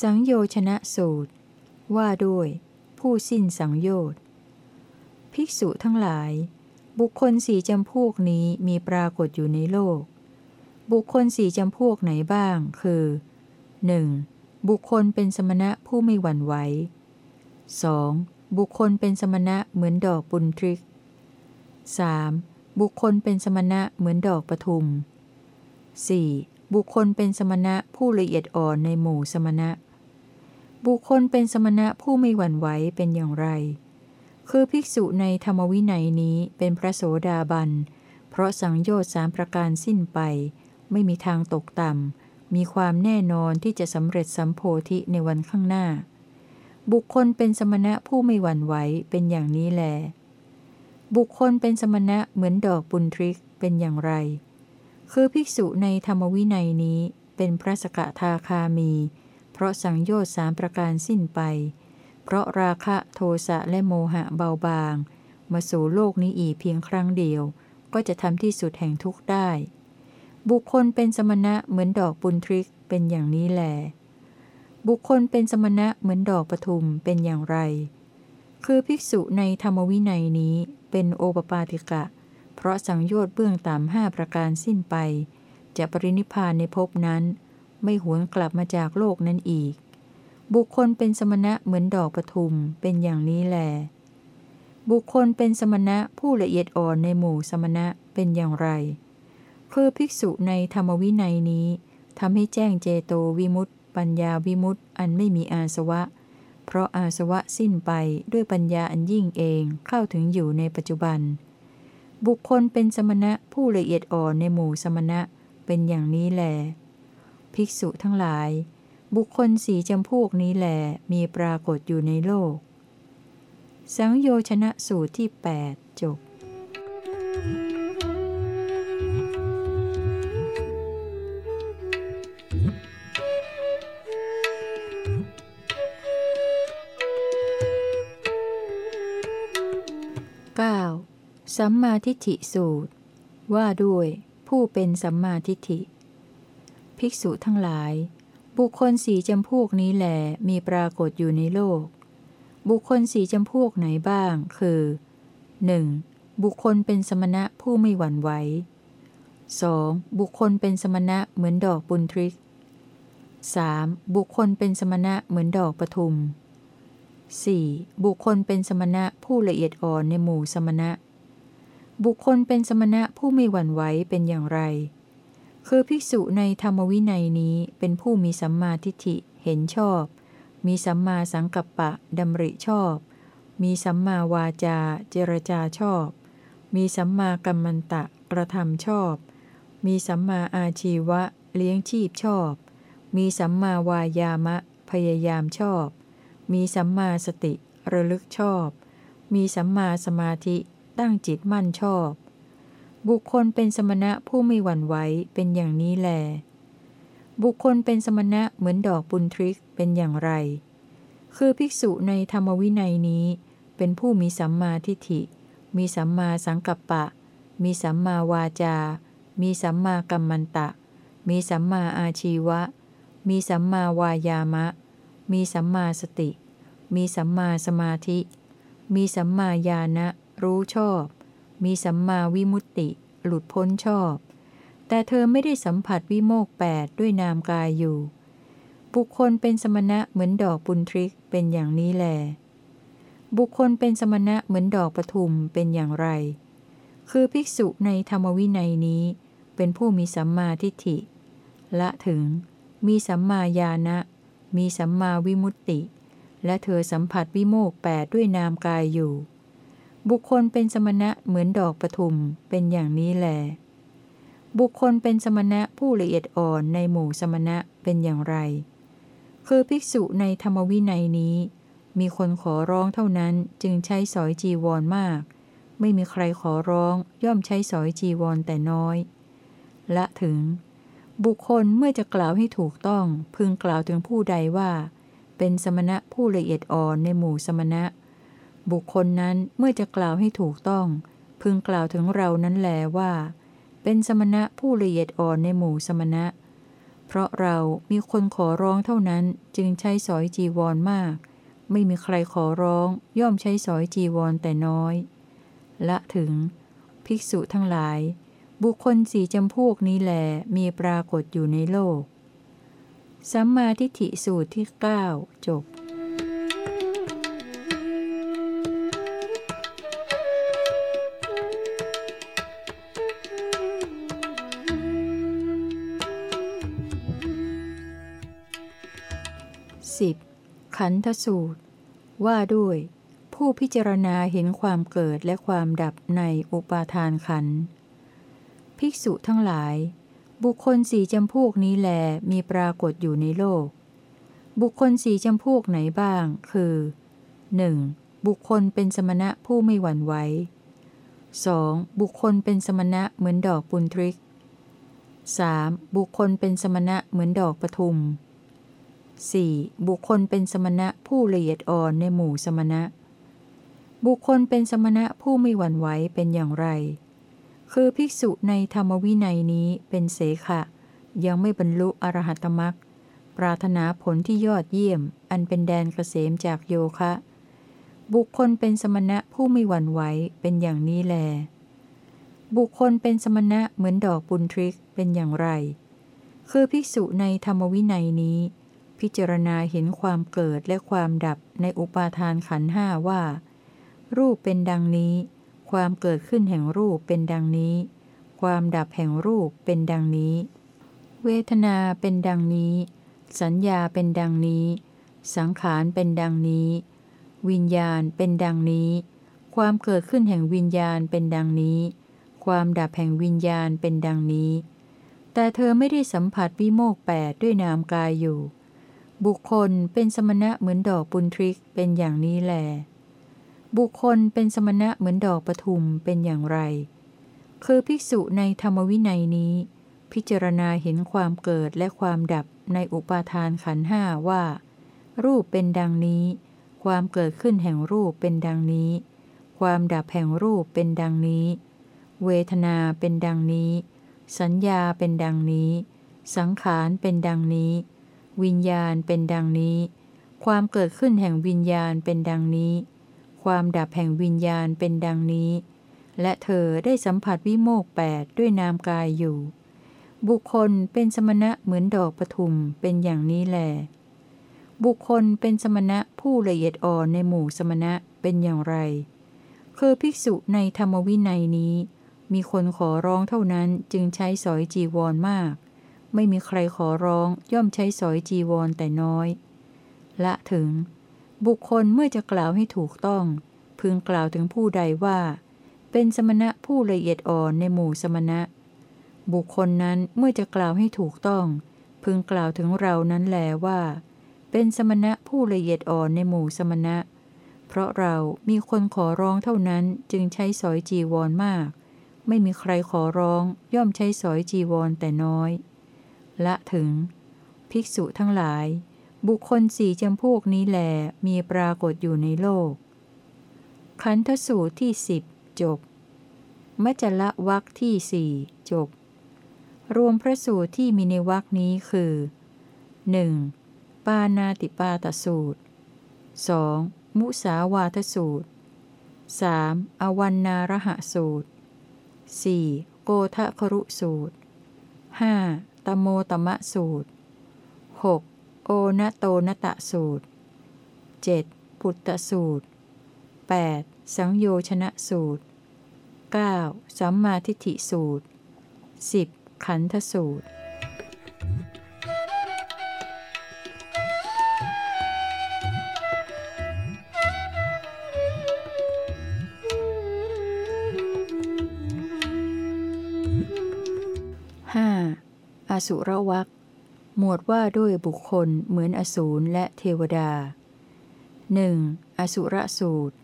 สังโยชนะสูตร ว่าด้วย ผู้สิ้นสังโยชน์ภิกษุทั้งหลาย บุคคลสี่จำพวกนี้มีปรากฏอยู่ในโลก บุคคลสี่จำพวกไหนบ้าง คือ 1. บุคคลเป็นสมณะผู้ไม่หวั่นไหว 2. บุคคลเป็นสมณะเหมือนดอกบุญทริก 3. บุคคลเป็นสมณะเหมือนดอกปทุม 4. บุคคลเป็นสมณะผู้ละเอียดอ่อนในหมู่สมณะ บุคคลเป็นสมณะผู้ไม่หวั่นไหวเป็นอย่างไร คือภิกษุในธรรมวินัยนี้เป็นพระโสดาบัน เพราะสังโยชน์สามประการสิ้นไป ไม่มีทางตกต่ำ มีความแน่นอนที่จะสำเร็จสัมโพธิในวันข้างหน้า บุคคลเป็นสมณะผู้ไม่หวั่นไหวเป็นอย่างนี้แล บุคคลเป็นสมณะเหมือนดอกบุญทริกเป็นอย่างไร คือภิกษุในธรรมวินัยนี้เป็นพระสกทาคามี ราะสังโยชน์สามประการสิ้นไป เพราะราคะโทสะและโมหะเบาบาง มาสู่โลกนี้อีกเพียงครั้งเดียว ก็จะทำที่สุดแห่งทุกข์ได้ บุคคลเป็นสมณะเหมือนดอกบุญทริกเป็นอย่างนี้แหลบุคคลเป็นสมณะเหมือนดอกปทุมเป็นอย่างไร คือภิกษุในธรรมวินัยนี้เป็นโอปปาติกะ เพราะสังโยชน์เบื้องต่ำห้าประการสิ้นไป จะปรินิพานในภพนั้น ไม่หวนกลับมาจากโลกนั้นอีก บุคคลเป็นสมณะเหมือนดอกปทุมเป็นอย่างนี้แล บุคคลเป็นสมณะผู้ละเอียดอ่อนในหมู่สมณะเป็นอย่างไร คือภิกษุในธรรมวินัยนี้ทำให้แจ้งเจโตวิมุตติ ปัญญาวิมุตติ อันไม่มีอาสวะ เพราะอาสวะสิ้นไปด้วยปัญญาอันยิ่งเองเข้าถึงอยู่ในปัจจุบัน บุคคลเป็นสมณะผู้ละเอียดอ่อนในหมู่สมณะเป็นอย่างนี้แหละ ภิกษุทั้งหลาย บุคคลสีจำพวกนี้แหลมีปรากฏอยู่ในโลก สังโยชนะสูตรที่ 8 จบเก้าสัมมาทิฏฐิสูตร ว่าด้วยผู้เป็นสัมมาทิฏฐิ ภิกษุทั้งหลาย บุคคลสี่จำพวกนี้แหลมีปรากฏอยู่ในโลก บุคคลสี่จำพวกไหนบ้าง คือ 1. บุคคลเป็นสมณะผู้ไม่หวั่นไหว 2. บุคคลเป็นสมณะเหมือนดอกบุญทริก 3. บุคคลเป็นสมณะเหมือนดอกปทุม 4. บุคคลเป็นสมณะผู้ละเอียดอ่อนในหมู่สมณะ บุคคลเป็นสมณะผู้ไม่หวั่นไหวเป็นอย่างไร คือภิกษุในธรรมวินัยนี้เป็นผู้มีสัมมาทิฏฐิเห็นชอบ มีสัมมาสังกัปปะดำริชอบ มีสัมมาวาจาเจรจาชอบ มีสัมมากัมมันตะกระทำชอบ มีสัมมาอาชีวะเลี้ยงชีพชอบ มีสัมมาวายามะพยายามชอบ มีสัมมาสติระลึกชอบ มีสัมมาสมาธิตั้งจิตมั่นชอบ บุคคลเป็นสมณะผู้ไม่หวั่นไหวเป็นอย่างนี้แล บุคคลเป็นสมณะเหมือนดอกบุญทริกเป็นอย่างไร คือภิกษุในธรรมวินัยนี้ เป็นผู้มีสัมมาทิฏฐิ มีสัมมาสังกัปปะ มีสัมมาวาจา มีสัมมากัมมันตะ มีสัมมาอาชีวะ มีสัมมาวายามะ มีสัมมาสติ มีสัมมาสมาธิ มีสัมมาญาณะรู้ชอบ มีสัมมาวิมุตติ หลุดพ้นชอบ แต่เธอไม่ได้สัมผัสวิโมกแปดด้วยนามกายอยู่ บุคคลเป็นสมณะเหมือนดอกบุญทริกเป็นอย่างนี้แล บุคคลเป็นสมณะเหมือนดอกปทุมเป็นอย่างไร คือภิกษุในธรรมวินัยนี้เป็นผู้มีสัมมาทิฏฐิ ละถึง มีสัมมาญาณะ มีสัมมาวิมุตติ และเธอสัมผัสวิโมกแปดด้วยนามกายอยู่ บุคคลเป็นสมณะเหมือนดอกปทุมเป็นอย่างนี้แล บุคคลเป็นสมณะผู้ละเอียดอ่อนในหมู่สมณะเป็นอย่างไร คือภิกษุในธรรมวินัยนี้ มีคนขอร้องเท่านั้นจึงใช้สอยจีวรมาก ไม่มีใครขอร้องย่อมใช้สอยจีวรแต่น้อย ละถึง บุคคลเมื่อจะกล่าวให้ถูกต้องพึงกล่าวถึงผู้ใดว่า เป็นสมณะผู้ละเอียดอ่อนในหมู่สมณะ บุคคลนั้นเมื่อจะกล่าวให้ถูกต้อง พึงกล่าวถึงเรานั้นแลว่า เป็นสมณะผู้ละเอียดอ่อนในหมู่สมณะ เพราะเรามีคนขอร้องเท่านั้นจึงใช้สอยจีวรมาก ไม่มีใครขอร้องย่อมใช้สอยจีวรแต่น้อย ละถึง ภิกษุทั้งหลาย บุคคลสี่จำพวกนี้แหลมีปรากฏอยู่ในโลก สัมมาทิฏฐิสูตรที่ 9 จบ 10. ขันธสูตร ว่าด้วย ผู้พิจารณาเห็นความเกิดและความดับในอุปาทานขันภิกษุทั้งหลาย บุคคลสี่จำพวกนี้แลมีปรากฏอยู่ในโลก บุคคลสี่จำพวกไหนบ้าง คือ 1. บุคคลเป็นสมณะผู้ไม่หวั่นไหว 2. บุคคลเป็นสมณะเหมือนดอกปุนทริก 3. บุคคลเป็นสมณะเหมือนดอกปทุม 4. บุคคลเป็นสมณะผู้ละเอียดอ่อนในหมู่สมณะ บุคคลเป็นสมณะผู้ไม่หวั่นไหวเป็นอย่างไร คือภิกษุในธรรมวินัยนี้เป็นเสขะ ยังไม่บรรลุอรหัตมรักปรารถนาผลที่ยอดเยี่ยม อันเป็นแดนเกษมจากโยคะ บุคคลเป็นสมณะผู้ไม่หวั่นไหวเป็นอย่างนี้แล บุคคลเป็นสมณะเหมือนดอกปุนทริกเป็นอย่างไร คือภิกษุในธรรมวินัยนี้ พิจารณาเห็นความเกิดและความดับในอุปาทานขันห้าว่า รูปเป็นดังนี้ ความเกิดขึ้นแห่งรูปเป็นดังนี้ ความดับแห่งรูปเป็นดังนี้ เวทนาเป็นดังนี้ สัญญาเป็นดังนี้ สังขารเป็นดังนี้ วิญญาณเป็นดังนี้ ความเกิดขึ้นแห่งวิญญาณเป็นดังนี้ ความดับแห่งวิญญาณเป็นดังนี้ แต่เธอไม่ได้สัมผัสวิโมกแปดด้วยนามกายอยู่ บุคคลเป็นสมณะเหมือนดอกปุนทริกเป็นอย่างนี้แล บุคคลเป็นสมณะเหมือนดอกปทุมเป็นอย่างไร คือภิกษุในธรรมวินัยนี้ พิจารณาเห็นความเกิดและความดับในอุปาทานขันห้าว่า รูปเป็นดังนี้ ความเกิดขึ้นแห่งรูปเป็นดังนี้ ความดับแห่งรูปเป็นดังนี้ เวทนาเป็นดังนี้ สัญญาเป็นดังนี้ สังขารเป็นดังนี้ วิญญาณเป็นดังนี้ ความเกิดขึ้นแห่งวิญญาณเป็นดังนี้ ความดับแห่งวิญญาณเป็นดังนี้ และเธอได้สัมผัสวิโมกแปดด้วยนามกายอยู่ บุคคลเป็นสมณะเหมือนดอกปทุมเป็นอย่างนี้แหลบุคคลเป็นสมณะผู้ละเอียดอ่อนในหมู่สมณะเป็นอย่างไร คือภิกษุในธรรมวินัยนี้ มีคนขอร้องเท่านั้นจึงใช้สอยจีวรมาก ไม่มีใครขอร้องย่อมใช้สอยจีวรแต่น้อย ละถึง บุคคลเมื่อจะกล่าวให้ถูกต้อง พึงกล่าวถึงผู้ใดว่า เป็นสมณะผู้ละเอียดอ่อนในหมู่สมณะ บุคคลนั้นเมื่อจะกล่าวให้ถูกต้อง พึงกล่าวถึงเรานั้นแลว่า เป็นสมณะผู้ละเอียดอ่อนในหมู่สมณะ เพราะเรามีคนขอร้องเท่านั้นจึงใช้สอยจีวรมาก ไม่มีใครขอร้องย่อมใช้สอยจีวรแต่น้อย ละถึง ภิกษุทั้งหลาย บุคคลสี่จำพวกนี้แหลมีปรากฏอยู่ในโลก ขันธสูตรที่สิบจบมัจละวักที่สี่จบ รวมพระสูตรที่มีในวักนี้คือ 1. ปานาติปาตสูตร 2. มุสาวาทสูตร 3. อวันนารหสูตร 4. โกทะครุสูตร 5. ตโมตมะสูตร 6. โอนโตนตะสูตร 7. ปุตตสูตร 8. สังโยชนะสูตร 9. สัมมาทิฏฐิสูตร 10. ขันธสูตร สุรวักหมวดว่าด้วยบุคคลเหมือนอสูรและเทวดาหนึ่งอสุรสูตร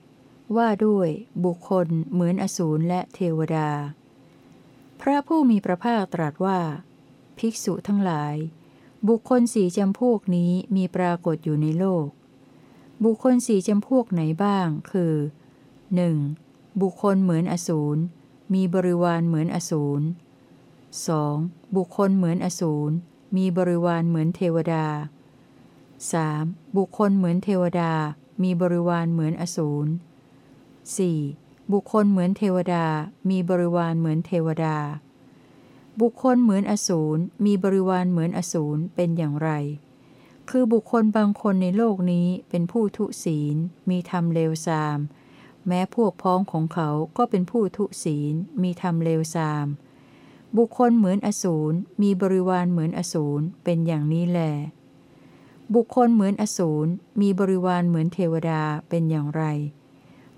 ว่าด้วยบุคคลเหมือนอสูรและเทวดา พระผู้มีพระภาคตรัสว่า ภิกษุทั้งหลาย บุคคลสี่จำพวกนี้มีปรากฏอยู่ในโลก บุคคลสี่จำพวกไหนบ้าง คือ 1. บุคคลเหมือนอสูรมีบริวารเหมือนอสูร 2. บุคคลเหมือนอสูร มีบริวารเหมือนเทวดา 3. บุคคลเหมือนเทวดา มีบริวารเหมือนอสูร 4. บุคคลเหมือนเทวดา มีบริวารเหมือนเทวดา บุคคลเหมือนอสูร มีบริวารเหมือนอสูร เป็นอย่างไร คือบุคคลบางคนในโลกนี้เป็นผู้ทุศีล มีธรรมเลวทราม แม้พวกพ้องของเขาก็เป็นผู้ทุศีล มีธรรมเลวทราม บุคคลเหมือนอสูรมีบริวารเหมือนอสูรเป็นอย่างนี้แหลบุคคลเหมือนอสูรมีบริวารเหมือนเทวดาเป็นอย่างไร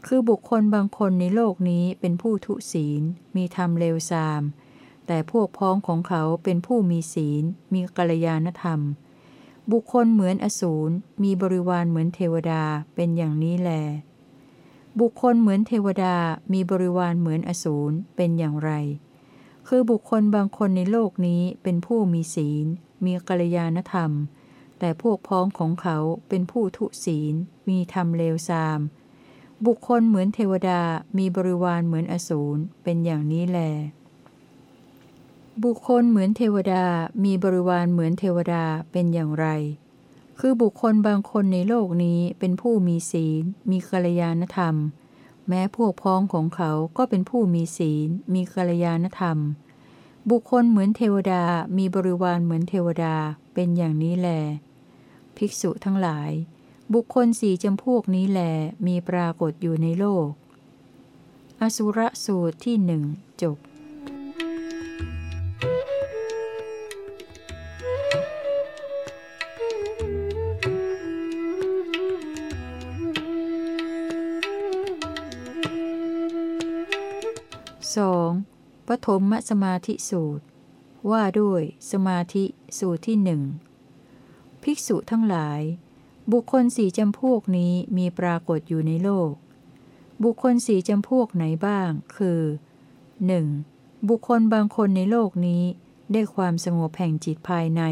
คือบุคคลบางคนในโลกนี้เป็นผู้ทุศีล มีธรรมเลวทราม แต่พวกพ้องของเขาเป็นผู้มีศีล มีกัลยาณธรรม บุคคลเหมือนอสูรมีบริวารเหมือนเทวดาเป็นอย่างนี้แล บุคคลเหมือนเทวดามีบริวารเหมือนอสูรเป็นอย่างไร คือบุคคลบางคนในโลกนี้เป็นผู้มีศีล มีกัลยาณธรรม แต่พวกพ้องของเขาเป็นผู้ทุศีล มีธรรมเลวทราม บุคคลเหมือนเทวดามีบริวารเหมือนอสูรเป็นอย่างนี้แล บุคคลเหมือนเทวดามีบริวารเหมือนเทวดาเป็นอย่างไร คือบุคคลบางคนในโลกนี้เป็นผู้มีศีล มีกัลยาณธรรม แม้พวกพ้องของเขาก็เป็นผู้มีศีล มีกัลยาณธรรม บุคคลเหมือนเทวดามีบริวารเหมือนเทวดาเป็นอย่างนี้แล ภิกษุทั้งหลาย บุคคลสี่จำพวกนี้แหลมีปรากฏอยู่ในโลก อสุรสูตรที่หนึ่งจบ สองปฐมสมาธิสูตร ว่าด้วยสมาธิสูตรที่หนึ่งภิกษุทั้งหลาย บุคคลสี่จำพวกนี้มีปรากฏอยู่ในโลก บุคคลสี่จำพวกไหนบ้าง คือ 1. บุคคลบางคนในโลกนี้ได้ความสงบแห่งจิตภายใน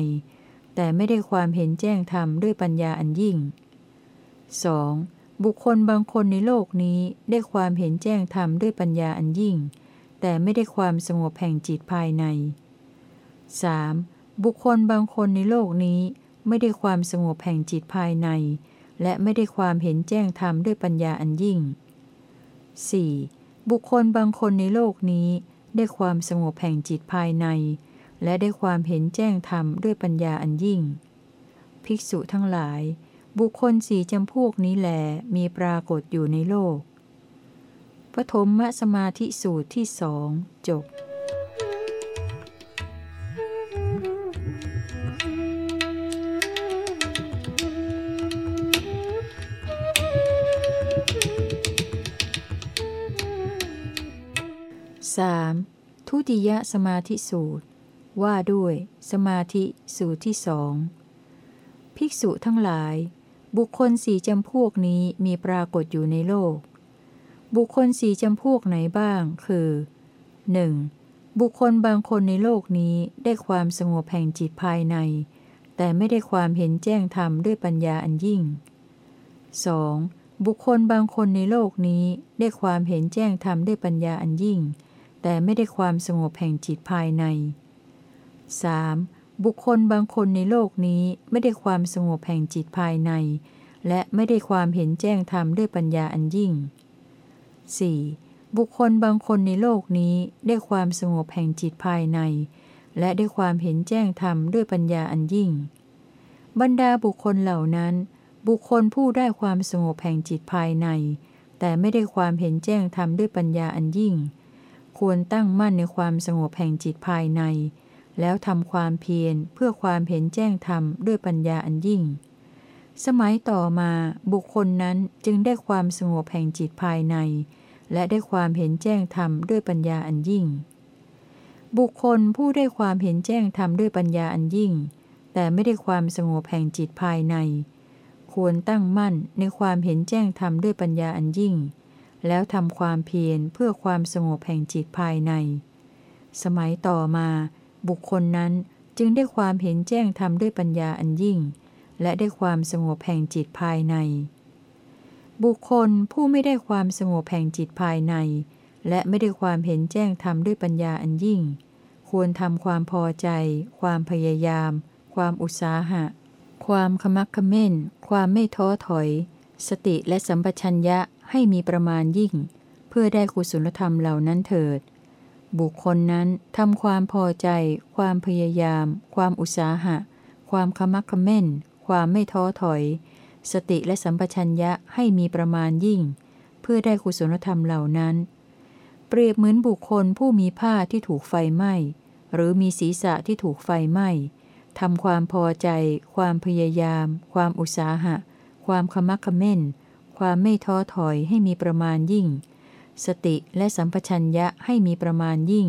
แต่ไม่ได้ความเห็นแจ้งธรรมด้วยปัญญาอันยิ่ง 2. บุคคลบางคนในโลกนี้ได้ความเห็นแจ้งธรรมด้วยปัญญาอันยิ่ง แต่ไม่ได้ความสงบแห่งจิตภายใน 3. บุคคลบางคนในโลกนี้ไม่ได้ความสงบแห่งจิตภายใน และไม่ได้ความเห็นแจ้งธรรมด้วยปัญญาอันยิ่ง 4. บุคคลบางคนในโลกนี้ได้ความสงบแห่งจิตภายใน และได้ความเห็นแจ้งธรรมด้วยปัญญาอันยิ่ง ภิกษุทั้งหลาย บุคคลสี่จำพวกนี้แหลมีปรากฏอยู่ในโลก ปฐมสมาธิสูตรที่สองจบ 3. ทุติยสมาธิสูตร ว่าด้วย สมาธิสูตรที่สองภิกษุทั้งหลาย บุคคลสี่จำพวกนี้มีปรากฏอยู่ในโลก บุคคลสี่จำพวกไหนบ้าง คือ 1. บุคคลบางคนในโลกนี้ได้ความสงบแห่งจิตภายใน แต่ไม่ได้ความเห็นแจ้งธรรมด้วยปัญญาอันยิ่ง 2. บุคคลบางคนในโลกนี้ได้ความเห็นแจ้งธรรมด้วยปัญญาอันยิ่ง แต่ไม่ได้ความสงบแห่งจิตภายใน 3. บุคคลบางคนในโลกนี้ไม่ได้ความสงบแห่งจิตภายใน และไม่ได้ความเห็นแจ้งธรรมด้วยปัญญาอันยิ่ง 4. บุคคลบางคนในโลกนี้ได้ความสงบแห่งจิตภายใน และได้ความเห็นแจ้งธรรมด้วยปัญญาอันยิ่ง บรรดาบุคคลเหล่านั้น บุคคลผู้ได้ความสงบแห่งจิตภายใน แต่ไม่ได้ความเห็นแจ้งธรรมด้วยปัญญาอันยิ่ง ควรตั้งมั่นในความสงบแห่งจิตภายใน แล้วทำความเพียรเพื่อความเห็นแจ้งธรรมด้วยปัญญาอันยิ่ง สมัยต่อมาบุคคลนั้นจึงได้ความสงบแห่งจิตภายใน และได้ความเห็นแจ้งธรรมด้วยปัญญาอันยิ่ง บุคคลผู้ได้ความเห็นแจ้งธรรมด้วยปัญญาอันยิ่ง แต่ไม่ได้ความสงบแห่งจิตภายใน ควรตั้งมั่นในความเห็นแจ้งธรรมด้วยปัญญาอันยิ่ง แล้วทำความเพียรเพื่อความสงบแห่งจิตภายใน สมัยต่อมา บุคคลนั้นจึงได้ความเห็นแจ้งธรรมด้วยปัญญาอันยิ่ง และได้ความสงบแห่งจิตภายใน บุคคลผู้ไม่ได้ความสงบแห่งจิตภายใน และไม่ได้ความเห็นแจ้งธรรมด้วยปัญญาอันยิ่ง ควรทำความพอใจ ความพยายาม ความอุตสาหะ ความขมักขม้น ความไม่ท้อถอย สติและสัมปชัญญะให้มีประมาณยิ่ง เพื่อได้กุศลธรรมเหล่านั้นเถิด บุคคลนั้นทำความพอใจ ความพยายาม ความอุตสาหะ ความขมักขม้น ความไม่ท้อถอย สติและสัมปชัญญะให้มีประมาณยิ่ง เพื่อได้กุศลธรรมเหล่านั้น เปรียบเหมือนบุคคลผู้มีผ้าที่ถูกไฟไหม้ หรือมีศีรษะที่ถูกไฟไหม้ทำความพอใจ ความพยายาม ความอุตสาหะ ความขมักเขม้น ความไม่ท้อถอยให้มีประมาณยิ่ง สติและสัมปชัญญะให้มีประมาณยิ่ง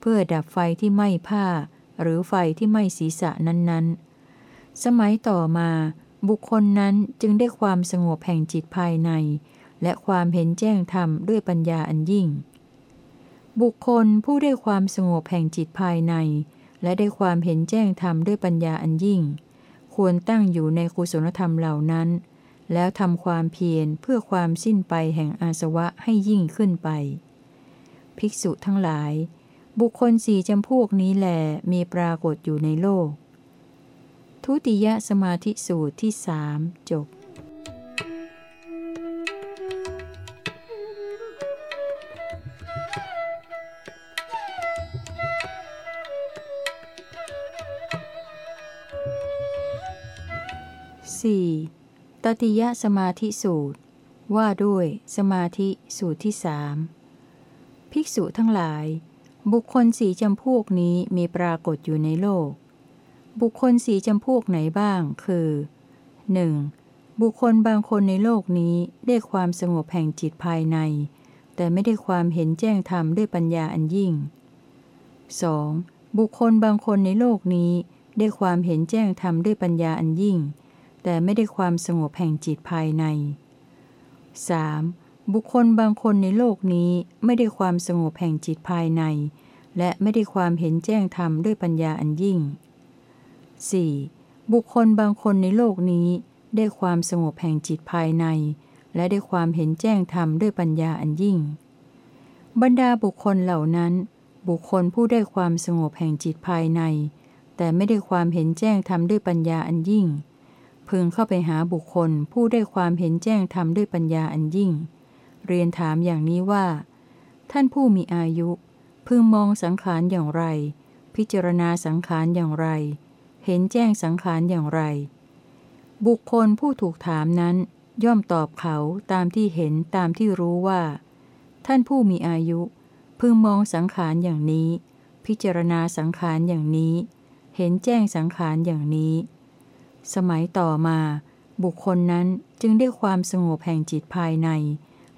เพื่อดับไฟที่ไหม้ผ้า หรือไฟที่ไหม้ศีรษะนั้นๆ สมัยต่อมาบุคคลนั้นจึงได้ความสงบแห่งจิตภายใน และความเห็นแจ้งธรรมด้วยปัญญาอันยิ่ง บุคคลผู้ได้ความสงบแห่งจิตภายใน และได้ความเห็นแจ้งธรรมด้วยปัญญาอันยิ่ง ควรตั้งอยู่ในกุศลธรรมเหล่านั้น แล้วทำความเพียรเพื่อความสิ้นไปแห่งอาสวะให้ยิ่งขึ้นไป ภิกษุทั้งหลาย บุคคลสี่จำพวกนี้แหลมีปรากฏอยู่ในโลก ทุติยสมาธิสูตรที่สามจบ 4. ตติยสมาธิสูตร ว่าด้วยสมาธิสูตรที่สามภิกษุทั้งหลาย บุคคลสีจำพวกนี้มีปรากฏอยู่ในโลก บุคคลสีจำพวกไหนบ้าง คือ 1. บุคคลบางคนในโลกนี้ได้ความสงบแห่งจิตภายใน แต่ไม่ได้ความเห็นแจ้งธรรมด้วยปัญญาอันยิ่ง 2. บุคคลบางคนในโลกนี้ได้ความเห็นแจ้งธรรมด้วยปัญญาอันยิ่ง แต่ไม่ได้ความสงบแห่งจิตภายใน 3. บุคคลบางคนในโลกนี้ไม่ได้ความสงบแห่งจิตภายใน และไม่ได้ความเห็นแจ้งธรรมด้วยปัญญาอันยิ่ง 4. บุคคลบางคนในโลกนี้ ได้ความสงบแห่งจิตภายใน และได้ความเห็นแจ้งธรรมด้วยปัญญาอันยิ่ง บรรดาบุคคลเหล่านั้น บุคคลผู้ได้ความสงบแห่งจิตภายใน แต่ไม่ได้ความเห็นแจ้งธรรมด้วยปัญญาอันยิ่ง พึงเข้าไปหาบุคคลผู้ได้ความเห็นแจ้งธรรมด้วยปัญญาอันยิ่ง เรียนถามอย่างนี้ว่า ท่านผู้มีอายุ พึงมองสังขารอย่างไร พิจารณาสังขารอย่างไร เห็นแจ้งสังขารอย่างไร บุคคลผู้ถูกถามนั้น ย่อมตอบเขาตามที่เห็นตามที่รู้ว่า ท่านผู้มีอายุ พึงมองสังขารอย่างนี้ พิจารณาสังขารอย่างนี้ เห็นแจ้งสังขารอย่างนี้ สมัยต่อมา บุคคลนั้นจึงได้ความสงบแห่งจิตภายใน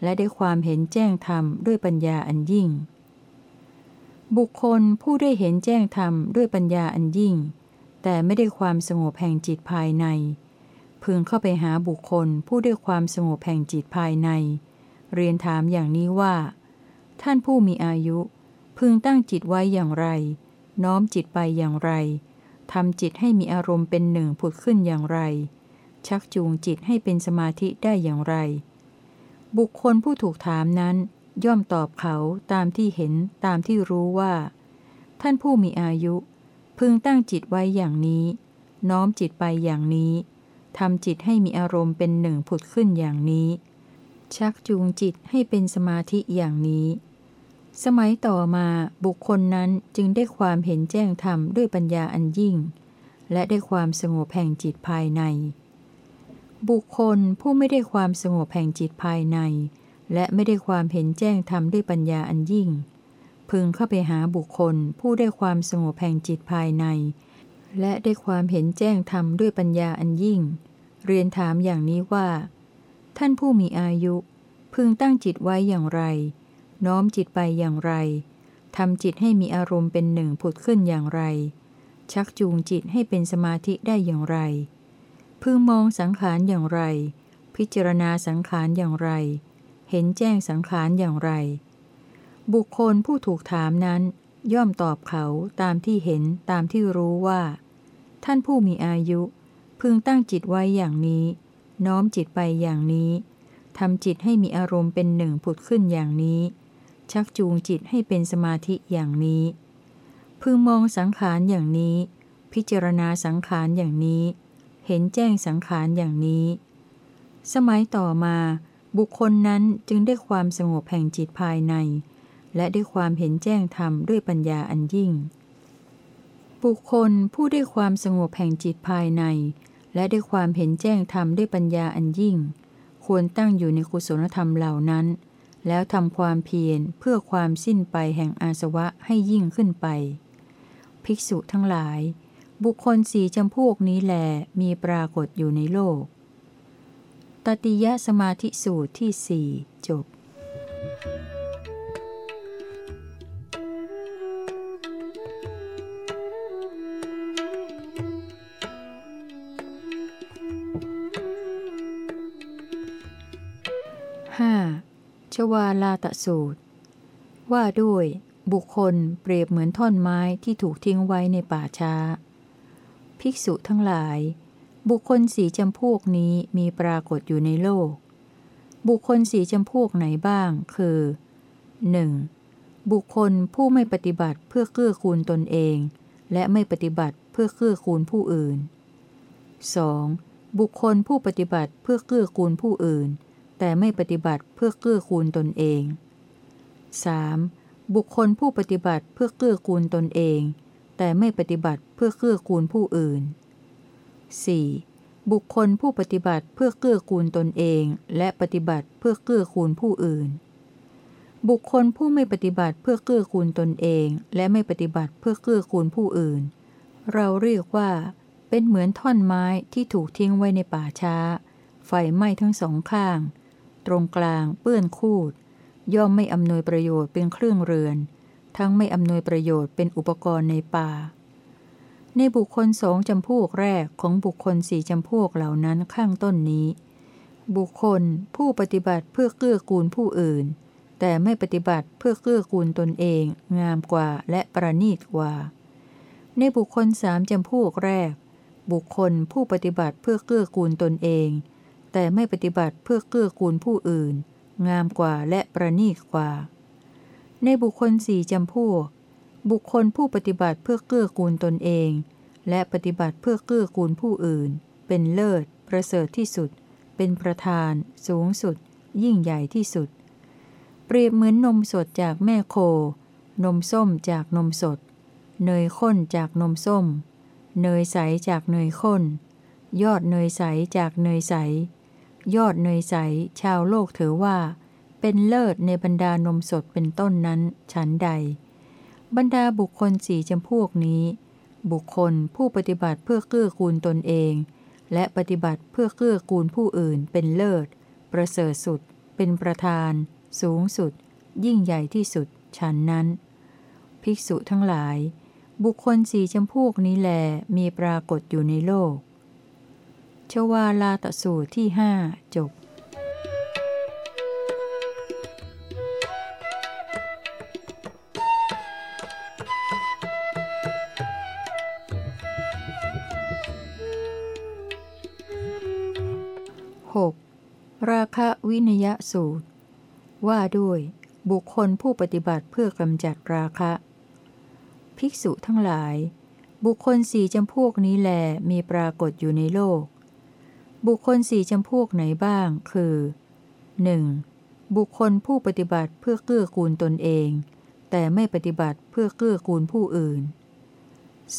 และได้ความเห็นแจ้งธรรมด้วยปัญญาอันยิ่งบุคคลผู้ได้เห็นแจ้งธรรมด้วยปัญญาอันยิ่ง แต่ไม่ได้ความสงบแห่งจิตภายใน พึงเข้าไปหาบุคคลผู้ได้ความสงบแห่งจิตภายใน เรียนถามอย่างนี้ว่า ท่านผู้มีอายุ พึงตั้งจิตไว้อย่างไร น้อมจิตไปอย่างไรทำจิตให้มีอารมณ์เป็นหนึ่งผุดขึ้นอย่างไร ชักจูงจิตให้เป็นสมาธิได้อย่างไร บุคคลผู้ถูกถามนั้น ย่อมตอบเขาตามที่เห็นตามที่รู้ว่า ท่านผู้มีอายุ พึงตั้งจิตไว้อย่างนี้ น้อมจิตไปอย่างนี้ทำจิตให้มีอารมณ์เป็นหนึ่งผุดขึ้นอย่างนี้ ชักจูงจิตให้เป็นสมาธิอย่างนี้ สมัยต่อมาบุคคลนั้นจึงได้ความเห็นแจ้งธรรมด้วยปัญญาอันยิ่ง และได้ความสงบแห่งจิตภายใน บุคคลผู้ไม่ได้ความสงบแห่งจิตภายใน และไม่ได้ความเห็นแจ้งธรรมด้วยปัญญาอันยิ่ง พึงเข้าไปหาบุคคล ผู้ได้ความสงบแห่งจิตภายใน และได้ความเห็นแจ้งธรรมด้วยปัญญาอันยิ่ง เรียนถามอย่างนี้ว่า ท่านผู้มีอายุ พึงตั้งจิตไว้อย่างไร น้อมจิตไปอย่างไรทำจิตให้มีอารมณ์เป็นหนึ่งผุดขึ้นอย่างไร ชักจูงจิตให้เป็นสมาธิได้อย่างไร พึงมองสังขารอย่างไร พิจารณาสังขารอย่างไร เห็นแจ้งสังขารอย่างไร บุคคลผู้ถูกถามนั้น ย่อมตอบเขาตามที่เห็นตามที่รู้ว่า ท่านผู้มีอายุ พึงตั้งจิตไว้อย่างนี้ น้อมจิตไปอย่างนี้ทำจิตให้มีอารมณ์เป็นหนึ่งผุดขึ้นอย่างนี้ ชักจูงจิตให้เป็นสมาธิอย่างนี้พพึงมองสังขารอย่างนี้ พิจารณาสังขารอย่างนี้ เห็นแจ้งสังขารอย่างนี้ สมัยต่อมา บุคคลนั้นจึงได้ความสงบแห่งจิตภายใน และได้ความเห็นแจ้งธรรมด้วยปัญญาอันยิ่ง บุคคลผู้ได้ความสงบแห่งจิตภายใน และได้ความเห็นแจ้งธรรมด้วยปัญญาอันยิ่ง ควรตั้งอยู่ในกุศลธรรมเหล่านั้น แล้วทำความเพียรเพื่อความสิ้นไปแห่งอาสวะให้ยิ่งขึ้นไป ภิกษุทั้งหลาย บุคคลสี่จำพวกนี้แหลมีปรากฏอยู่ในโลก ตติยสมาธิสูตรที่สี่จบ ชวาลาตสูตร ว่าด้วยบุคคลเปรียบเหมือนท่อนไม้ที่ถูกทิ้งไว้ในป่าช้า ภิกษุทั้งหลาย บุคคลสีจำพวกนี้มีปรากฏอยู่ในโลก บุคคลสีจำพวกไหนบ้าง คือ 1. บุคคลผู้ไม่ปฏิบัติเพื่อเกื้อกูลตนเอง และไม่ปฏิบัติเพื่อเกื้อกูลผู้อื่น 2. บุคคลผู้ปฏิบัติเพื่อเกื้อกูลผู้อื่น แต่ไม่ปฏิบัติเพื่อเกื้อกูลตนเอง 3. บุคคลผู้ปฏิบัติเพื่อเกื้อกูลตนเอง แต่ไม่ปฏิบัติเพื่อเกื้อกูลผู้อื่น 4. บุคคลผู้ปฏิบัติเพื่อเกื้อกูลตนเอง และปฏิบัติเพื่อเกื้อกูลผู้อื่น บุคคลผู้ไม่ปฏิบัติเพื่อเกื้อกูลตนเอง และไม่ปฏิบัติเพื่อเกื้อกูลผู้อื่น เราเรียกว่า เป็นเหมือนท่อนไม้ที่ถูกทิ้งไว้ในป่าช้า ไฟไหม้ทั้งสองข้าง ตรงกลางเปื้อนคูด ย่อมไม่อำนวยประโยชน์เป็นเครื่องเรือน ทั้งไม่อำนวยประโยชน์เป็นอุปกรณ์ในป่า ในบุคคลสองจำพวกแรกของบุคคลสี่จำพวกเหล่านั้นข้างต้นนี้ บุคคลผู้ปฏิบัติเพื่อเกื้อกูลผู้อื่น แต่ไม่ปฏิบัติเพื่อเกื้อกูลตนเอง งามกว่าและประณีตกว่า ในบุคคลสามจำพวกแรก บุคคลผู้ปฏิบัติเพื่อเกื้อกูลตนเอง แต่ไม่ปฏิบัติเพื่อเกื้อกูลผู้อื่น งามกว่าและประณีตกว่า ในบุคคลสี่จำพวก บุคคลผู้ปฏิบัติเพื่อเกื้อกูลตนเอง และปฏิบัติเพื่อเกื้อกูลผู้อื่น เป็นเลิศ ประเสริฐที่สุด เป็นประธาน สูงสุด ยิ่งใหญ่ที่สุด เปรียบเหมือนนมสดจากแม่โค นมส้มจากนมสด เนยข้นจากนมส้ม เนยใสจากเนยข้นยอดเนยใสจากเนยใส ยอดเนยใสชาวโลกถือว่า เป็นเลิศในบรรดานมสดเป็นต้นนั้นฉันใด บรรดาบุคคลสี่จำพวกนี้ บุคคลผู้ปฏิบัติเพื่อเกื้อกูลตนเอง และปฏิบัติเพื่อเกื้อกูลผู้อื่นเป็นเลิศ ประเสริฐสุด เป็นประธาน สูงสุด ยิ่งใหญ่ที่สุดฉันนั้น ภิกษุทั้งหลาย บุคคลสี่จำพวกนี้แลมีปรากฏอยู่ในโลก ชวาลาตสูตรที่ห้าจบ 6. ราคะวินยสูตร ว่าด้วย บุคคลผู้ปฏิบัติเพื่อกำจัดราคะ ภิกษุทั้งหลาย บุคคลสี่จำพวกนี้แลมีปรากฏอยู่ในโลก บุคคลสี่จำพวกไหนบ้าง คือ 1. บุคคลผู้ปฏิบัติเพื่อเกื้อกูลตนเอง แต่ไม่ปฏิบัติเพื่อเกื้อกูลผู้อื่น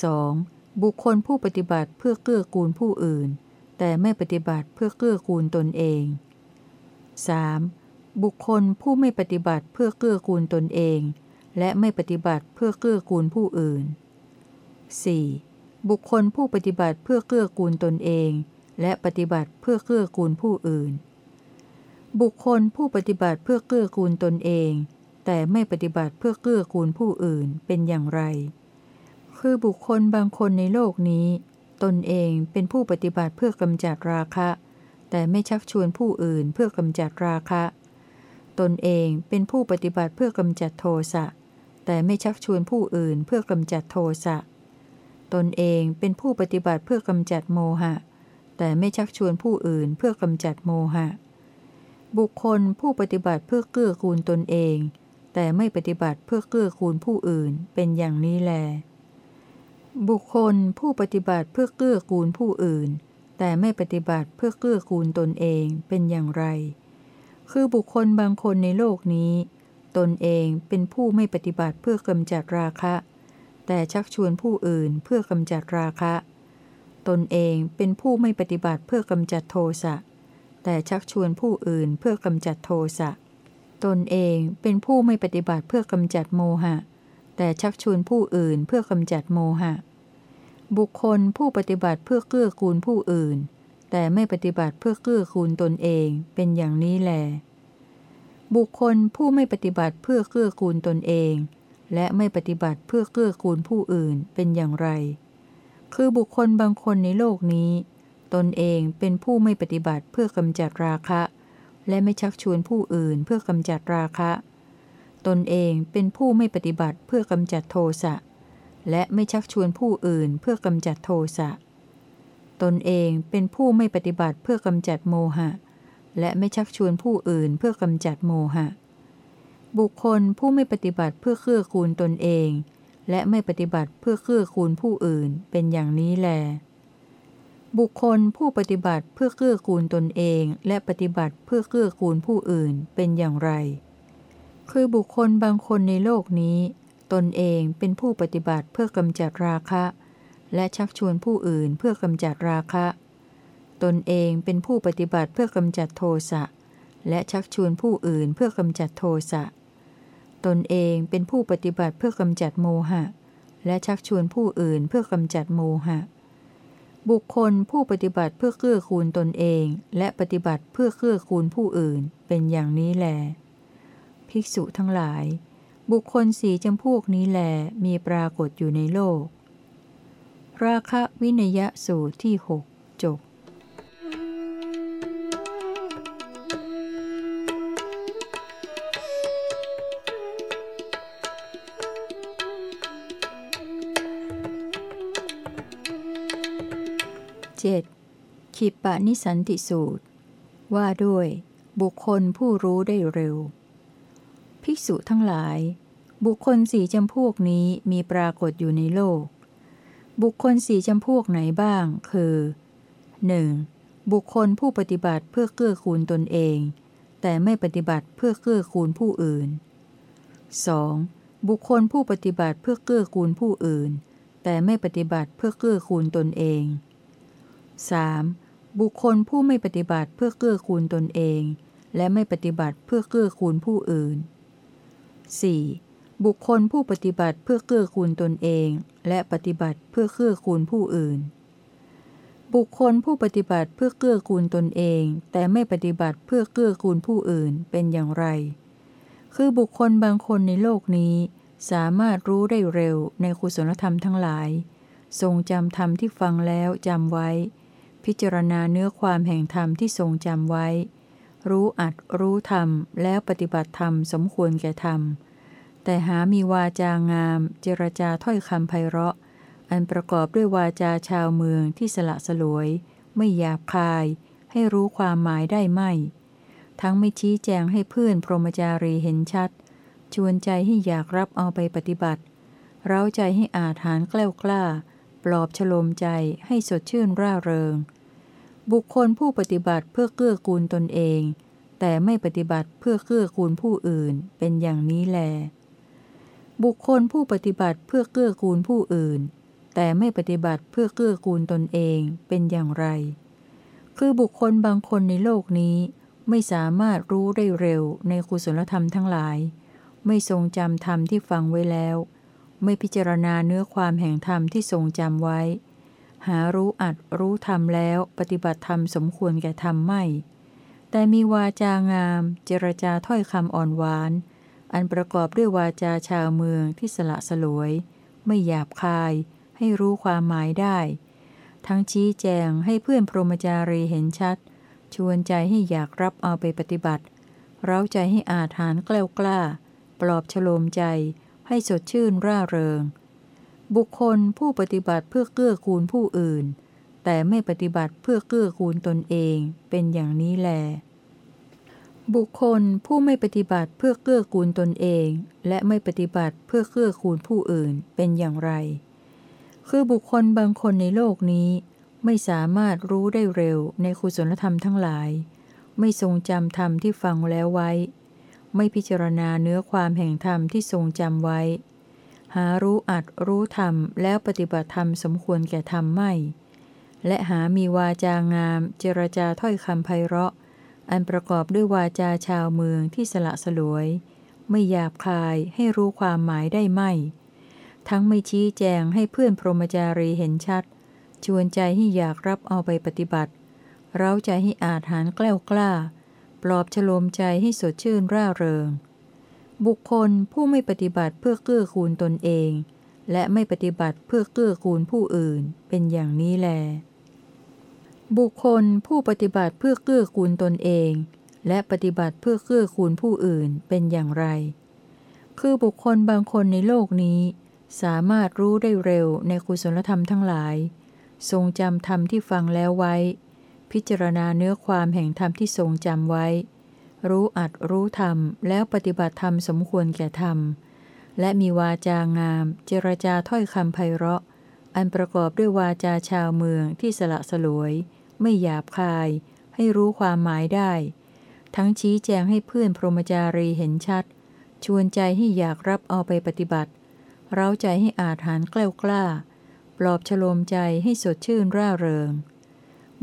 2. บุคคลผู้ปฏิบัติเพื่อเกื้อกูลผู้อื่น แต่ไม่ปฏิบัติเพื่อเกื้อกูลตนเอง 3. บุคคลผู้ไม่ปฏิบัติเพื่อเกื้อกูลตนเอง และไม่ปฏิบัติเพื่อเกื้อกูลผู้อื่น 4. บุคคลผู้ปฏิบัติเพื่อเกื้อกูลตนเอง และปฏิบัติเพื่อเกื้อกูลผู้อื่น บุคคลผู้ปฏิบัติเพื่อเกื้อกูลตนเอง แต่ไม่ปฏิบัติเพื่อเกื้อกูลผู้อื่นเป็นอย่างไร คือบุคคลบางคนในโลกนี้ ตนเองเป็นผู้ปฏิบัติเพื่อกำจัดราคะ แต่ไม่ชักชวนผู้อื่นเพื่อกำจัดราคะ ตนเองเป็นผู้ปฏิบัติเพื่อกำจัดโทสะแต่ไม่ชักชวนผู้อื่นเพื่อกำจัดโทสะ ตนเองเป็นผู้ปฏิบัติเพื่อกำจัดโมหะ แต่ไม่ชักชวนผู้อื่นเพื่อกำจัดโมหะ บุคคลผู้ปฏิบัติเพื่อเกื้อกูลตนเอง แต่ไม่ปฏิบัติเพื่อเกื้อกูลผู้อื่นเป็นอย่างนี้แล บุคคลผู้ปฏิบัติเพื่อเกื้อกูลผู้อื่น แต่ไม่ปฏิบัติเพื่อเกื้อกูลตนเองเป็นอย่างไร คือบุคคลบางคนในโลกนี้ ตนเองเป็นผู้ไม่ปฏิบัติเพื่อกำจัดราคะ แต่ชักชวนผู้อื่นเพื่อกำจัดราคะ ตนเองเป็นผู้ไม่ปฏิบัติเพื่อกำจัดโทสะ แต่ชักชวนผู้อื่นเพื่อกำจัดโทสะ ตนเองเป็นผู้ไม่ปฏิบัติเพื่อกำจัดโมหะ แต่ชักชวนผู้อื่นเพื่อกำจัดโมหะ บุคคลผู้ปฏิบัติเพื่อเกื้อกูลผู้อื่น แต่ไม่ปฏิบัติเพื่อเกื้อกูลตนเองเป็นอย่างนี้แล บุคคลผู้ไม่ปฏิบัติเพื่อเกื้อกูลตนเอง และไม่ปฏิบัติเพื่อเกื้อกูลผู้อื่นเป็นอย่างไร คือบุคคลบางคนในโลกนี้ ตนเองเป็นผู้ไม่ปฏิบัติเพื่อกำจัดราคะ และไม่ชักชวนผู้อื่นเพื่อกำจัดราคะ ตนเองเป็นผู้ไม่ปฏิบัติเพื่อกำจัดโทสะ และไม่ชักชวนผู้อื่นเพื่อกำจัดโทสะ ตนเองเป็นผู้ไม่ปฏิบัติเพื่อกำจัดโมหะ และไม่ชักชวนผู้อื่นเพื่อกำจัดโมหะ บุคคลผู้ไม่ปฏิบัติเพื่อเกื้อกูลตนเอง และไม่ปฏิบัติเพื่อเกื้อกูลผู้อื่นเป็นอย่างนี้แล บุคคลผู้ปฏิบัติเพื่อเกื้อกูลตนเอง และปฏิบัติเพื่อเกื้อกูลผู้อื่นเป็นอย่างไร คือบุคคลบางคนในโลกนี้ ตนเองเป็นผู้ปฏิบัติเพื่อกำจัดราคะ และชักชวนผู้อื่นเพื่อกำจัดราคะ ตนเองเป็นผู้ปฏิบัติเพื่อกำจัดโทสะและชักชวนผู้อื่นเพื่อกำจัดโทสะ ตนเองเป็นผู้ปฏิบัติเพื่อกำจัดโมหะ และชักชวนผู้อื่นเพื่อกำจัดโมหะ บุคคลผู้ปฏิบัติเพื่อเกื้อกูลตนเอง และปฏิบัติเพื่อเกื้อกูลผู้อื่นเป็นอย่างนี้แล ภิกษุทั้งหลาย บุคคลสีจำพวกนี้แลมีปรากฏอยู่ในโลก ราคะวินยสูตรที่หก 7. ขิปะนิสันติสูตร ว่าด้วย บุคคลผู้รู้ได้เร็ว ภิกษุทั้งหลาย บุคคลสี่จำพวกนี้มีปรากฏอยู่ในโลก บุคคลสี่จำพวกไหนบ้าง คือ 1. บุคคลผู้ปฏิบัติเพื่อเกื้อคูณตนเอง แต่ไม่ปฏิบัติเพื่อเกื้อคูณผู้อื่น 2. บุคคลผู้ปฏิบัติเพื่อเกื้อคูณผู้อื่น แต่ไม่ปฏิบัติเพื่อเกื้อคูณตนเอง บุคคลผู้ไม่ปฏิบัติเพื่อเกื้อกูลตนเอง และไม่ปฏิบัติเพื่อเกื้อกูลผู้อื่น 4. บุคคลผู้ปฏิบัติเพื่อเกื้อกูลตนเอง และปฏิบัติเพื่อเกื้อกูลผู้อื่น บุคคลผู้ปฏิบัติเพื่อเกื้อกูลตนเอง แต่ไม่ปฏิบัติเพื่อเกื้อกูลผู้อื่นเป็นอย่างไร คือบุคคลบางคนในโลกนี้สามารถรู้ได้เร็วในคุศลธรรมทั้งหลาย ทรงจำธรรมที่ฟังแล้วจำไว้ พิจารณาเนื้อความแห่งธรรมที่ทรงจำไว้ รู้อัดรู้ธรรมแล้วปฏิบัติธรรมสมควรแก่ธรรม แต่หามีวาจางาม เจรจาถ้อยคำไพเราะ อันประกอบด้วยวาจาชาวเมืองที่สละสลวย ไม่หยาบคาย ให้รู้ความหมายได้ไม่ ทั้งไม่ชี้แจงให้เพื่อนพรหมจารีเห็นชัด ชวนใจให้อยากรับเอาไปปฏิบัติ เร้าใจให้อาถานกล้ากล้า ปลอบฉลมใจให้สดชื่นร่าเริง บุคคลผู้ปฏิบัติเพื่อเกื้อกูลตนเอง แต่ไม่ปฏิบัติเพื่อเกื้อกูลผู้อื่นเป็นอย่างนี้แล บุคคลผู้ปฏิบัติเพื่อเกื้อกูลผู้อื่น แต่ไม่ปฏิบัติเพื่อเกื้อกูลตนเองเป็นอย่างไร คือบุคคลบางคนในโลกนี้ไม่สามารถรู้ได้เร็วในกุศลธรรมทั้งหลาย ไม่ทรงจำธรรมที่ฟังไว้แล้ว ไม่พิจารณาเนื้อความแห่งธรรมที่ทรงจำไว้ หารู้อัดรู้ธรรมแล้วปฏิบัติธรรมสมควรแก่ธรรมไม่ แต่มีวาจางาม เจรจาถ้อยคำอ่อนหวาน อันประกอบด้วยวาจาชาวเมืองที่สละสลวย ไม่หยาบคาย ให้รู้ความหมายได้ ทั้งชี้แจงให้เพื่อนพรหมจารีเห็นชัด ชวนใจให้อยากรับเอาไปปฏิบัติ เร้าใจให้อาถานกล้ากล้า ปลอบฉโลมใจ ให้สดชื่นร่าเริง บุคคลผู้ปฏิบัติเพื่อเกื้อกูลผู้อื่น แต่ไม่ปฏิบัติเพื่อเกื้อกูลตนเองเป็นอย่างนี้แล บุคคลผู้ไม่ปฏิบัติเพื่อเกื้อกูลตนเอง และไม่ปฏิบัติเพื่อเกื้อกูลผู้อื่นเป็นอย่างไร คือบุคคลบางคนในโลกนี้ ไม่สามารถรู้ได้เร็วในคุศลธรรมทั้งหลาย ไม่ทรงจำธรรมที่ฟังแล้วไว้ ไม่พิจารณาเนื้อความแห่งธรรมที่ทรงจำไว้ หารู้อัดรู้ธรรมแล้วปฏิบัติธรรมสมควรแก่ธรรมไม่ และหามีวาจางาม เจรจาถ้อยคำไพเราะ อันประกอบด้วยวาจาชาวเมืองที่สละสลวย ไม่หยาบคายให้รู้ความหมายได้ไม่ ทั้งไม่ชี้แจงให้เพื่อนพรหมจารีเห็นชัด ชวนใจให้อยากรับเอาไปปฏิบัติ เร้าใจให้อาจหารแกล้วกล้า ปลอบฉโลมใจให้สดชื่นร่าเริง บุคคลผู้ไม่ปฏิบัติเพื่อเกื้อกูลตนเอง และไม่ปฏิบัติเพื่อเกื้อกูลผู้อื่นเป็นอย่างนี้แล บุคคลผู้ปฏิบัติเพื่อเกื้อกูลตนเอง และปฏิบัติเพื่อเกื้อกูลผู้อื่นเป็นอย่างไร คือบุคคลบางคนในโลกนี้ สามารถรู้ได้เร็วในกุศลธรรมทั้งหลาย ทรงจำธรรมที่ฟังแล้วไว้ พิจารณาเนื้อความแห่งธรรมที่ทรงจำไว้ รู้อัดรู้ธรรม แล้วปฏิบัติธรรมสมควรแก่ธรรม และมีวาจางาม เจรจาถ้อยคำไพเราะ อันประกอบด้วยวาจาชาวเมืองที่สละสลวย ไม่หยาบคาย ให้รู้ความหมายได้ ทั้งชี้แจงให้เพื่อนพรหมจารีเห็นชัด ชวนใจให้อยากรับเอาไปปฏิบัติ เร้าใจให้อาจหารกล้ากล้า ปลอบฉโลมใจให้สดชื่นร่าเริง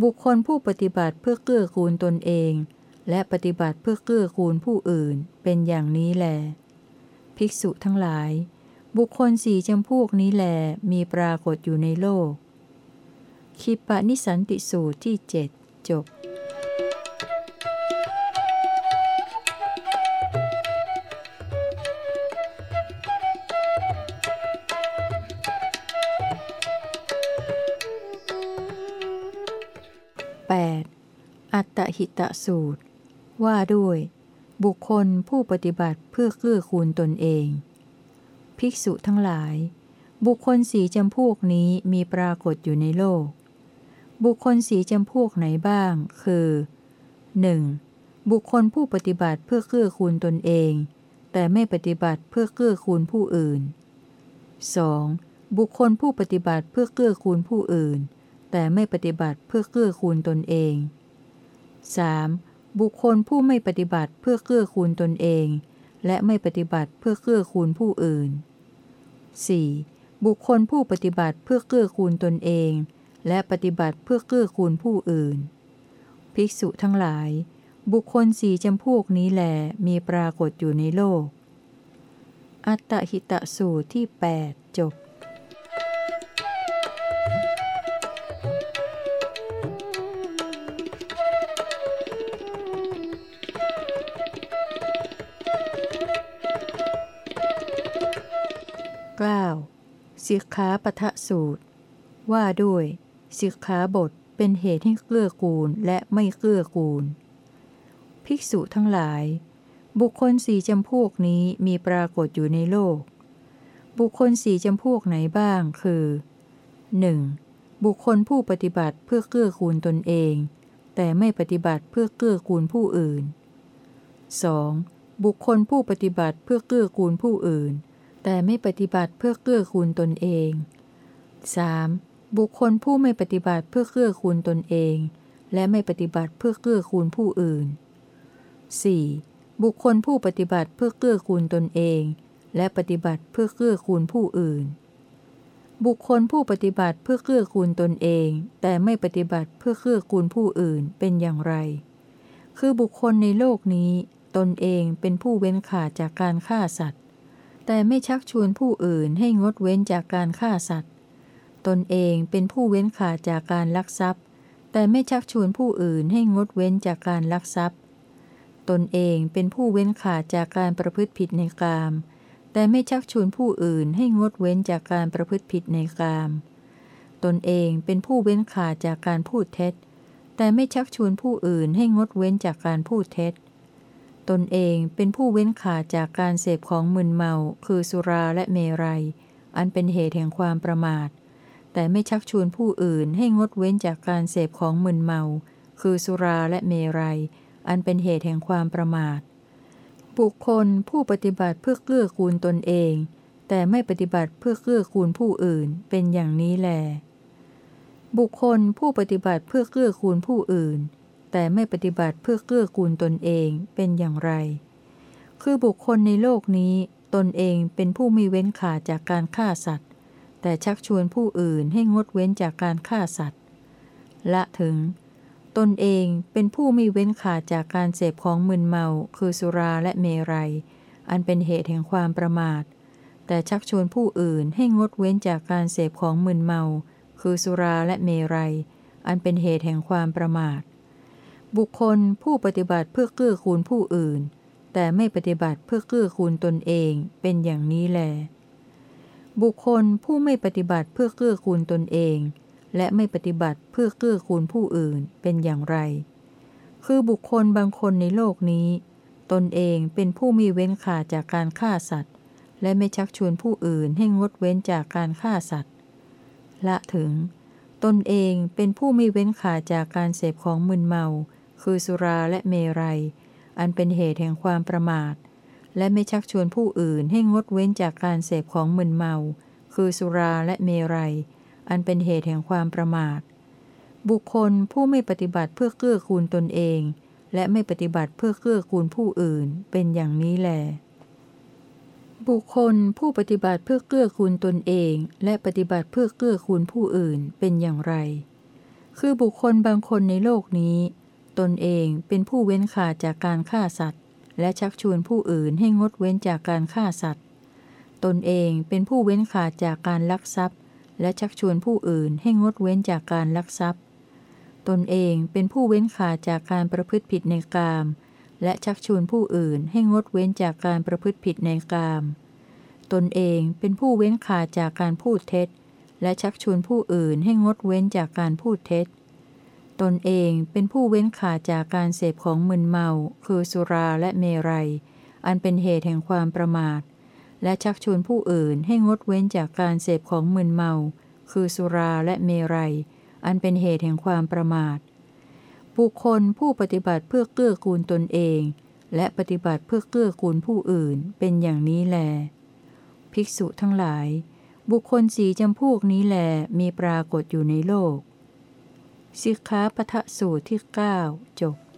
บุคคลผู้ปฏิบัติเพื่อเกื้อกูลตนเอง และปฏิบัติเพื่อเกื้อกูลผู้อื่นเป็นอย่างนี้แล ภิกษุทั้งหลาย บุคคลสี่จำพวกนี้แลมีปรากฏอยู่ในโลก คิปะนิสันติสูตรที่เจ็ดจบ 8. อัตตหิตสูตร ว่าด้วย บุคคลผู้ปฏิบัติเพื่อเกื้อคูลตนเอง ภิกษุทั้งหลาย บุคคลสีจำพวกนี้มีปรากฏอยู่ในโลก บุคคลสีจำพวกไหนบ้าง คือ 1. บุคคลผู้ปฏิบัติเพื่อเกื้อคูลตนเอง แต่ไม่ปฏิบัติเพื่อเกื้อคูลผู้อื่น 2. บุคคลผู้ปฏิบัติเพื่อเกื้อคูลผู้อื่น แต่ไม่ปฏิบัติเพื่อเกื้อคูลตนเอง 3. บุคคลผู้ไม่ปฏิบัติเพื่อเกื้อคูลตนเอง และไม่ปฏิบัติเพื่อเกื้อคูลผู้อื่น 4. บุคคลผู้ปฏิบัติเพื่อเกื้อคูลตนเอง และปฏิบัติเพื่อเกื้อคูลผู้อื่น ภิกษุทั้งหลาย บุคคลสี่จำพวกนี้แหลมีปรากฏอยู่ในโลก อัตตหิตสูตรที่ 8 จบ 9. สิกขาปะทะสูตร ว่าด้วยสิกขาบทเป็นเหตุให้เกื้อกูลและไม่เกื้อกูล ภิกษุทั้งหลาย บุคคลสี่จำพวกนี้มีปรากฏอยู่ในโลก บุคคลสี่จำพวกไหนบ้างคือ 1. บุคคลผู้ปฏิบัติเพื่อเกื้อกูลตนเอง แต่ไม่ปฏิบัติเพื่อเกื้อกูลผู้อื่น 2. บุคคลผู้ปฏิบัติเพื่อเกื้อกูลผู้อื่น แต่ไม่ปฏิบัติเพื่อเกื้อกูลตนเอง 3. บุคคลผู้ไม่ปฏิบัติเพื่อเกื้อกูลตนเอง และไม่ปฏิบัติเพื่อเกื้อกูลผู้อื่น 4. บุคคลผู้ปฏิบัติเพื่อเกื้อกูลตนเอง และปฏิบัติเพื่อเกื้อกูลผู้อื่น บุคคลผู้ปฏิบัติเพื่อเกื้อกูลตนเอง แต่ไม่ปฏิบัติเพื่อเกื้อกูลผู้อื่นเป็นอย่างไร คือบุคคลในโลกนี้ ตนเองเป็นผู้เว้นขาดจากการฆ่าสัตว์ แต่ไม่ชักชวนผู้อื่นให้งดเว้นจากการฆ่าสัตว์ ตนเองเป็นผู้เว้นขาดจากการลักทรัพย์ แต่ไม่ชักชวนผู้อื่นให้งดเว้นจากการลักทรัพย์ ตนเองเป็นผู้เว้นขาดจากการประพฤติผิดในกาม แต่ไม่ชักชวนผู้อื่นให้งดเว้นจากการประพฤติผิดในกาม ตนเองเป็นผู้เว้นขาดจากการพูดเท็จ แต่ไม่ชักชวนผู้อื่นให้งดเว้นจากการพูดเท็จ ตนเองเป็นผู้เว้นขาดจากการเสพของมึนเมา คือสุราและเมรัย อันเป็นเหตุแห่งความประมาท แต่ไม่ชักชวนผู้อื่นให้งดเว้นจากการเสพของมึนเมา คือสุราและเมรัย อันเป็นเหตุแห่งความประมาท บุคคลผู้ปฏิบัติเพื่อเกื้อกูลตนเอง แต่ไม่ปฏิบัติเพื่อเกื้อกูลผู้อื่นเป็นอย่างนี้แล บุคคลผู้ปฏิบัติเพื่อเกื้อกูลผู้อื่น แต่ไม่ปฏิบัติเพื่อเกื้อกูลตนเองเป็นอย่างไร คือบุคคลในโลกนี้ตนเองเป็นผู้มีเว้นขาดจากการฆ่าสัตว์ แต่ชักชวนผู้อื่นให้งดเว้นจากการฆ่าสัตว์ ละถึง ตนเองเป็นผู้มีเว้นขาดจากการเสพของมึนเมา คือสุราและเมรัย อันเป็นเหตุแห่งความประมาท แต่ชักชวนผู้อื่นให้งดเว้นจากการเสพของมึนเมา คือสุราและเมรัย อันเป็นเหตุแห่งความประมาท บุคคลผู้ปฏิบัติเพื่อเกื้อกูลผู้อื่น แต่ไม่ปฏิบัติเพื่อเกื้อกูลตนเองเป็นอย่างนี้แล บุคคลผู้ไม่ปฏิบัติเพื่อเกื้อกูลตนเอง และไม่ปฏิบัติเพื่อเกื้อกูลผู้อื่นเป็นอย่างไร คือบุคคลบางคนในโลกนี้ ตนเองเป็นผู้มีเว้นขาดจากการฆ่าสัตว์ และไม่ชักชวนผู้อื่นให้งดเว้นจากการฆ่าสัตว์ละถึง ตนเองเป็นผู้ไมีเว้นขาดจากการเสพของมึนเมา คือสุราและเมรัย อันเป็นเหตุแห่งความประมาท และไม่ชักชวนผู้อื่นให้งดเว้นจากการเสพของมึนเมา คือสุราและเมรัย อันเป็นเหตุแห่งความประมาท บุคคลผู้ไม่ปฏิบัติเพื่อเกื้อกูลตนเอง และไม่ปฏิบัติเพื่อเกื้อกูลผู้อื่นเป็นอย่างนี้แหลบุคคลผู้ปฏิบัติเพื่อเกื้อกูลตนเอง และปฏิบัติเพื่อเกื้อกูลผู้อื่นเป็นอย่างไร คือบุคคลบางคนในโลกนี้ ตนเองเป็นผู้เว้นขาดจากการฆ่าสัตว์ และชักชวนผู้อื่นให้งดเว้นจากการฆ่าสัตว์ ตนเองเป็นผู้เว้นขาดจากการลักทรัพย์ และชักชวนผู้อื่นให้งดเว้นจากการลักทรัพย์ ตนเองเป็นผู้เว้นขาดจากการประพฤติผิดในกาม และชักชวนผู้อื่นให้งดเว้นจากการประพฤติผิดในกามตนเองเป็นผู้เว้นขาดจากการพูดเท็จ และชักชวนผู้อื่นให้งดเว้นจากการพูดเท็จ ตนเองเป็นผู้เว้นขาดจากการเสพของมึนเมา คือสุราและเมรัย อันเป็นเหตุแห่งความประมาท และชักชวนผู้อื่นให้งดเว้นจากการเสพของมึนเมา คือสุราและเมรัย อันเป็นเหตุแห่งความประมาท บุคคลผู้ปฏิบัติเพื่อเกื้อกูลตนเอง และปฏิบัติเพื่อเกื้อกูลผู้อื่นเป็นอย่างนี้แล ภิกษุทั้งหลาย บุคคลสีจำพวกนี้แลมีปรากฏอยู่ในโลก สิกขาปทะสูตรที่ 9 จบ